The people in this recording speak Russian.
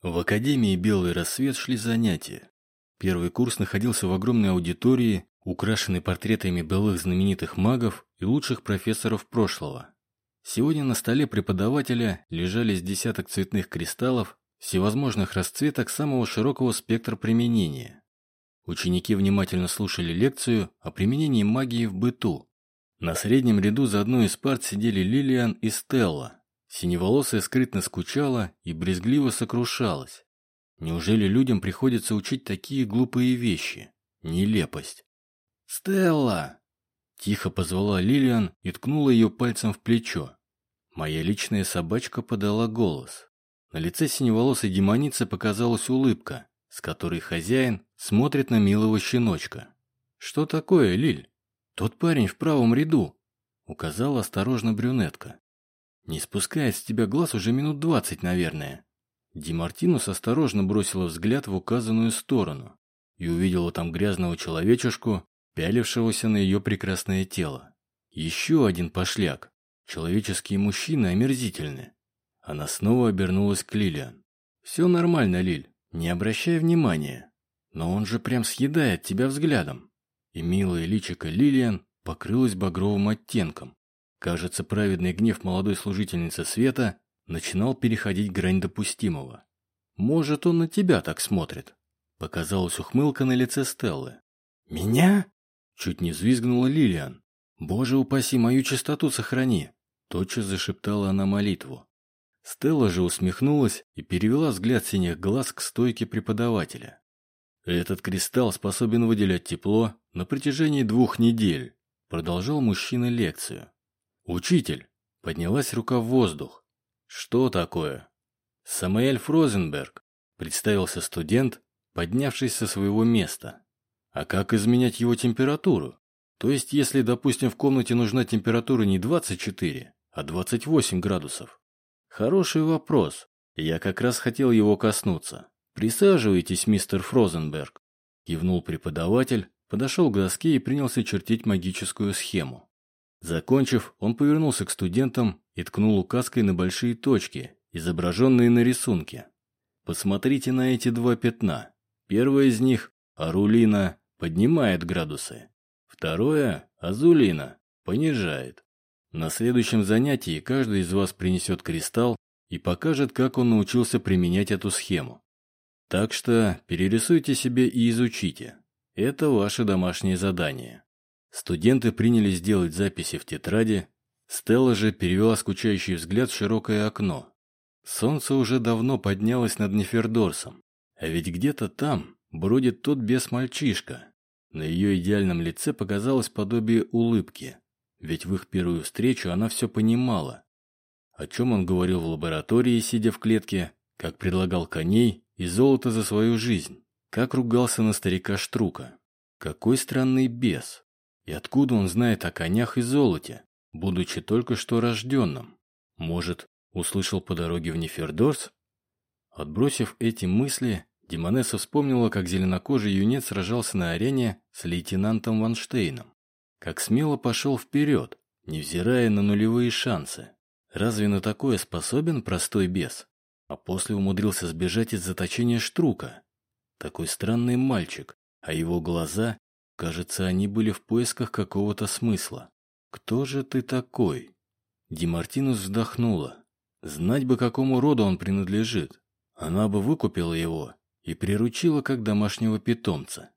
В Академии «Белый рассвет» шли занятия. Первый курс находился в огромной аудитории, украшенной портретами былых знаменитых магов и лучших профессоров прошлого. Сегодня на столе преподавателя лежали с десяток цветных кристаллов всевозможных расцветок самого широкого спектра применения. Ученики внимательно слушали лекцию о применении магии в быту. На среднем ряду за одной из парт сидели Лилиан и Стелла. Синеволосая скрытно скучала и брезгливо сокрушалась. Неужели людям приходится учить такие глупые вещи? Нелепость. «Стелла!» Тихо позвала Лилиан и ткнула ее пальцем в плечо. Моя личная собачка подала голос. На лице синеволосой демоницы показалась улыбка, с которой хозяин смотрит на милого щеночка. «Что такое, Лиль?» «Тот парень в правом ряду», — указала осторожно брюнетка. Не спускает с тебя глаз уже минут двадцать, наверное. Ди Мартинус осторожно бросила взгляд в указанную сторону и увидела там грязного человечешку, пялившегося на ее прекрасное тело. Еще один пошляк. Человеческие мужчины омерзительны. Она снова обернулась к Лилиан. «Все нормально, Лиль, не обращай внимания. Но он же прям съедает тебя взглядом». И милая личико Лилиан покрылась багровым оттенком. Кажется, праведный гнев молодой служительницы света начинал переходить грань допустимого. «Может, он на тебя так смотрит?» Показалась ухмылка на лице Стеллы. «Меня?» Чуть не взвизгнула Лилиан. «Боже упаси, мою чистоту сохрани!» Тотчас зашептала она молитву. Стелла же усмехнулась и перевела взгляд синих глаз к стойке преподавателя. «Этот кристалл способен выделять тепло на протяжении двух недель», продолжал мужчина лекцию. «Учитель!» — поднялась рука в воздух. «Что такое?» «Самуэль Фрозенберг», — представился студент, поднявшись со своего места. «А как изменять его температуру? То есть, если, допустим, в комнате нужна температура не 24, а 28 градусов?» «Хороший вопрос. Я как раз хотел его коснуться. Присаживайтесь, мистер Фрозенберг», — кивнул преподаватель, подошел к доске и принялся чертить магическую схему. Закончив, он повернулся к студентам и ткнул указкой на большие точки, изображенные на рисунке. Посмотрите на эти два пятна. Первое из них, Арулина, поднимает градусы. Второе, Азулина, понижает. На следующем занятии каждый из вас принесет кристалл и покажет, как он научился применять эту схему. Так что перерисуйте себе и изучите. Это ваше домашнее задание. Студенты принялись делать записи в тетради, Стелла же перевела скучающий взгляд в широкое окно. Солнце уже давно поднялось над Нефердорсом, а ведь где-то там бродит тот бес-мальчишка. На ее идеальном лице показалось подобие улыбки, ведь в их первую встречу она все понимала. О чем он говорил в лаборатории, сидя в клетке, как предлагал коней и золото за свою жизнь, как ругался на старика Штрука. Какой странный бес. И откуда он знает о конях и золоте, будучи только что рожденным? Может, услышал по дороге в Нефердорс? Отбросив эти мысли, Демонесса вспомнила, как зеленокожий юнец сражался на арене с лейтенантом Ванштейном. Как смело пошел вперед, невзирая на нулевые шансы. Разве на такое способен простой бес? А после умудрился сбежать из заточения Штрука. Такой странный мальчик, а его глаза Кажется, они были в поисках какого-то смысла. «Кто же ты такой?» Демартинус вздохнула. Знать бы, какому роду он принадлежит. Она бы выкупила его и приручила как домашнего питомца.